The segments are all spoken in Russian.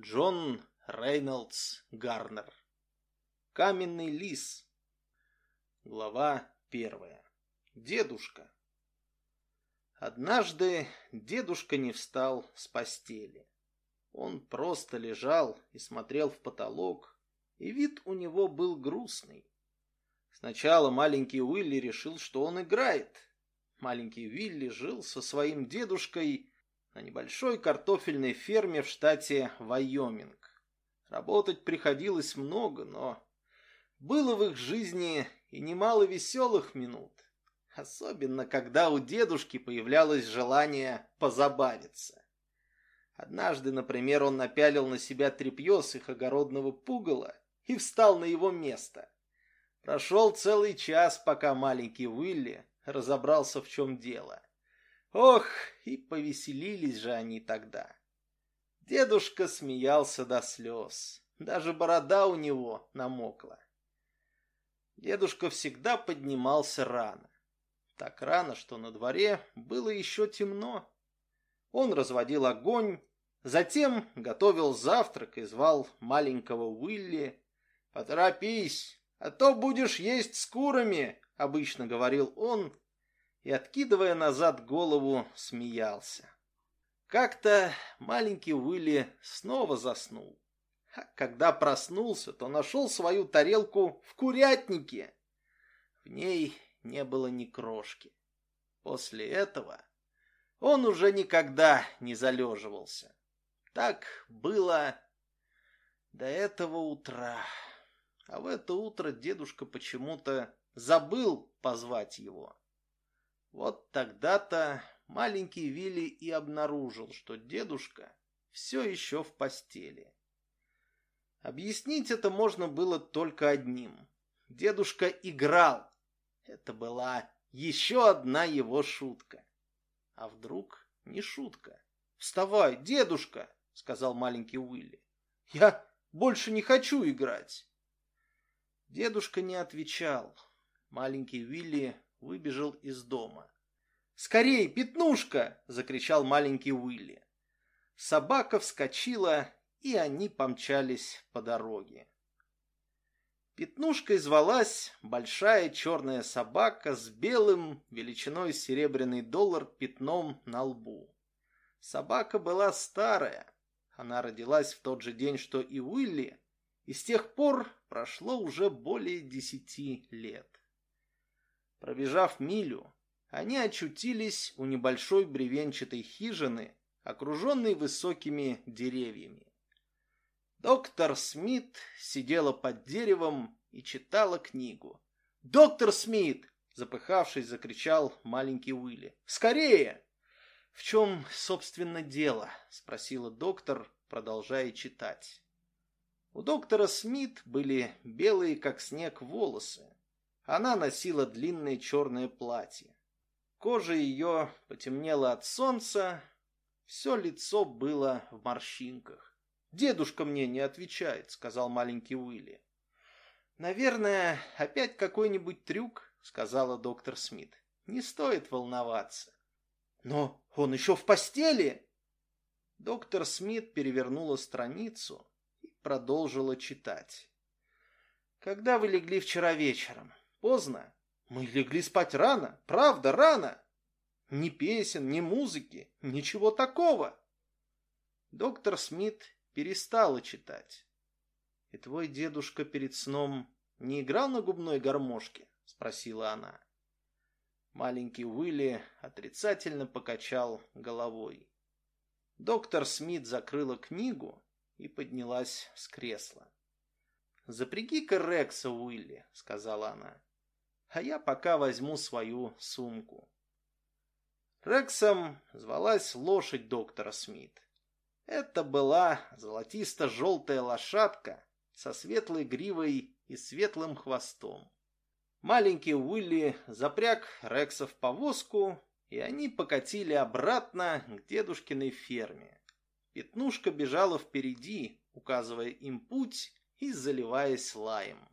Джон Рейнольдс Гарнер. Каменный лис. Глава первая. Дедушка. Однажды дедушка не встал с постели. Он просто лежал и смотрел в потолок, и вид у него был грустный. Сначала маленький Уилли решил, что он играет. Маленький Вилли жил со своим дедушкой на небольшой картофельной ферме в штате Вайоминг. Работать приходилось много, но было в их жизни и немало веселых минут. Особенно, когда у дедушки появлялось желание позабавиться. Однажды, например, он напялил на себя тряпье с их огородного пугала и встал на его место. Прошел целый час, пока маленький Уилли разобрался, в чем дело. Ох, и повеселились же они тогда. Дедушка смеялся до слез. Даже борода у него намокла. Дедушка всегда поднимался рано. Так рано, что на дворе было еще темно. Он разводил огонь, затем готовил завтрак и звал маленького Уилли. «Поторопись, а то будешь есть с курами», — обычно говорил он, и, откидывая назад голову, смеялся. Как-то маленький Уилли снова заснул. А когда проснулся, то нашел свою тарелку в курятнике. В ней не было ни крошки. После этого он уже никогда не залеживался. Так было до этого утра. А в это утро дедушка почему-то забыл позвать его. Вот тогда-то маленький Вилли и обнаружил, что дедушка все еще в постели. Объяснить это можно было только одним. Дедушка играл. Это была еще одна его шутка. А вдруг не шутка? «Вставай, дедушка!» — сказал маленький Уилли. «Я больше не хочу играть!» Дедушка не отвечал. Маленький Вилли выбежал из дома. «Скорей, пятнушка!» — закричал маленький Уилли. Собака вскочила, и они помчались по дороге. Пятнушкой звалась большая черная собака с белым, величиной серебряный доллар, пятном на лбу. Собака была старая. Она родилась в тот же день, что и Уилли, и с тех пор прошло уже более десяти лет. Пробежав милю, они очутились у небольшой бревенчатой хижины, окруженной высокими деревьями. Доктор Смит сидела под деревом и читала книгу. «Доктор Смит!» — запыхавшись, закричал маленький Уилли. «Скорее!» «В чем, собственно, дело?» — спросила доктор, продолжая читать. У доктора Смит были белые, как снег, волосы. Она носила длинное черное платье. Кожа ее потемнела от солнца, все лицо было в морщинках. «Дедушка мне не отвечает», — сказал маленький Уилли. «Наверное, опять какой-нибудь трюк», — сказала доктор Смит. «Не стоит волноваться». «Но он еще в постели!» Доктор Смит перевернула страницу и продолжила читать. «Когда вы легли вчера вечером?» Поздно. Мы легли спать рано, правда, рано. Ни песен, ни музыки, ничего такого. Доктор Смит перестала читать. И твой дедушка перед сном не играл на губной гармошке? Спросила она. Маленький Уилли отрицательно покачал головой. Доктор Смит закрыла книгу и поднялась с кресла. «Запряги-ка Рекса, Уилли», — сказала она а я пока возьму свою сумку. Рексом звалась лошадь доктора Смит. Это была золотисто-желтая лошадка со светлой гривой и светлым хвостом. Маленький Уилли запряг Рекса в повозку, и они покатили обратно к дедушкиной ферме. Пятнушка бежала впереди, указывая им путь и заливаясь лаем.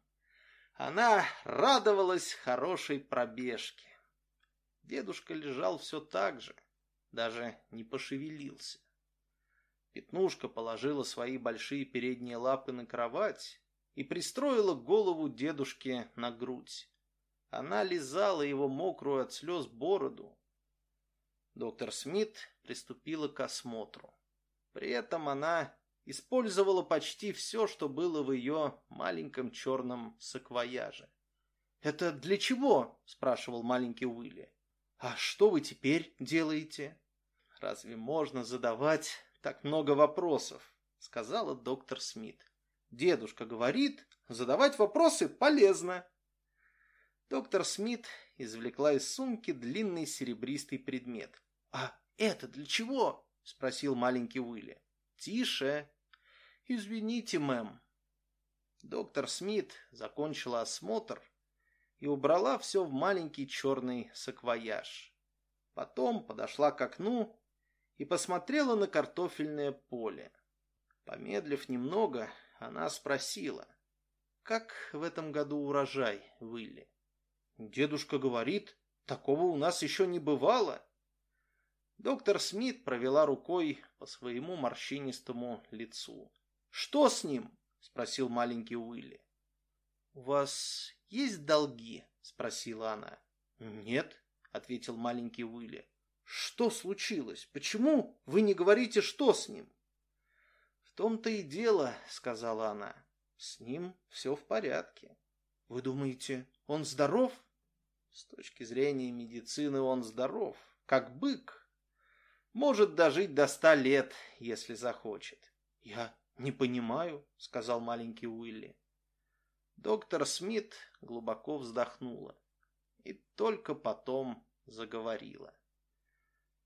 Она радовалась хорошей пробежке. Дедушка лежал все так же, даже не пошевелился. Пятнушка положила свои большие передние лапы на кровать и пристроила голову дедушке на грудь. Она лизала его мокрую от слез бороду. Доктор Смит приступила к осмотру. При этом она использовала почти все, что было в ее маленьком черном саквояже. «Это для чего?» – спрашивал маленький Уилли. «А что вы теперь делаете?» «Разве можно задавать так много вопросов?» – сказала доктор Смит. «Дедушка говорит, задавать вопросы полезно». Доктор Смит извлекла из сумки длинный серебристый предмет. «А это для чего?» – спросил маленький Уилли. «Тише!» «Извините, мэм». Доктор Смит закончила осмотр и убрала все в маленький черный саквояж. Потом подошла к окну и посмотрела на картофельное поле. Помедлив немного, она спросила, «Как в этом году урожай, Уилли?» «Дедушка говорит, такого у нас еще не бывало». Доктор Смит провела рукой по своему морщинистому лицу. «Что с ним?» – спросил маленький Уилли. «У вас есть долги?» – спросила она. «Нет», – ответил маленький Уилли. «Что случилось? Почему вы не говорите, что с ним?» «В том-то и дело», — сказала она. «С ним все в порядке». «Вы думаете, он здоров?» «С точки зрения медицины он здоров, как бык. Может дожить до ста лет, если захочет». «Я «Не понимаю», — сказал маленький Уилли. Доктор Смит глубоко вздохнула и только потом заговорила.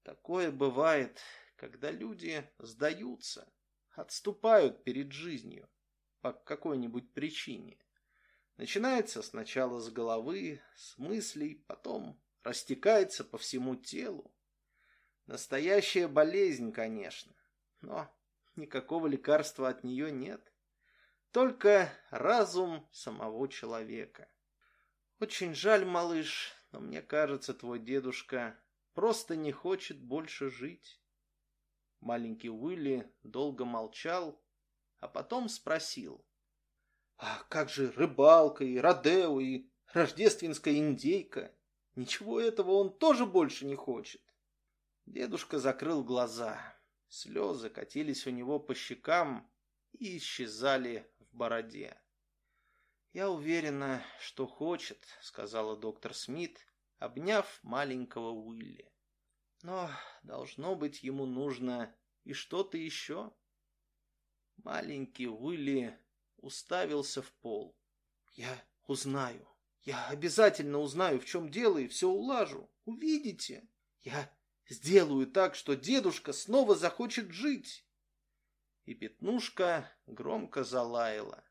Такое бывает, когда люди сдаются, отступают перед жизнью по какой-нибудь причине. Начинается сначала с головы, с мыслей, потом растекается по всему телу. Настоящая болезнь, конечно, но никакого лекарства от нее нет. Только разум самого человека. Очень жаль, малыш, но мне кажется, твой дедушка просто не хочет больше жить. Маленький Уилли долго молчал, а потом спросил. А как же рыбалка и Родео и рождественская индейка? Ничего этого он тоже больше не хочет. Дедушка закрыл глаза. Слезы катились у него по щекам и исчезали в бороде. «Я уверена, что хочет», — сказала доктор Смит, обняв маленького Уилли. «Но, должно быть, ему нужно и что-то еще». Маленький Уилли уставился в пол. «Я узнаю. Я обязательно узнаю, в чем дело, и все улажу. Увидите. Я Сделаю так, что дедушка снова захочет жить. И пятнушка громко залаяла.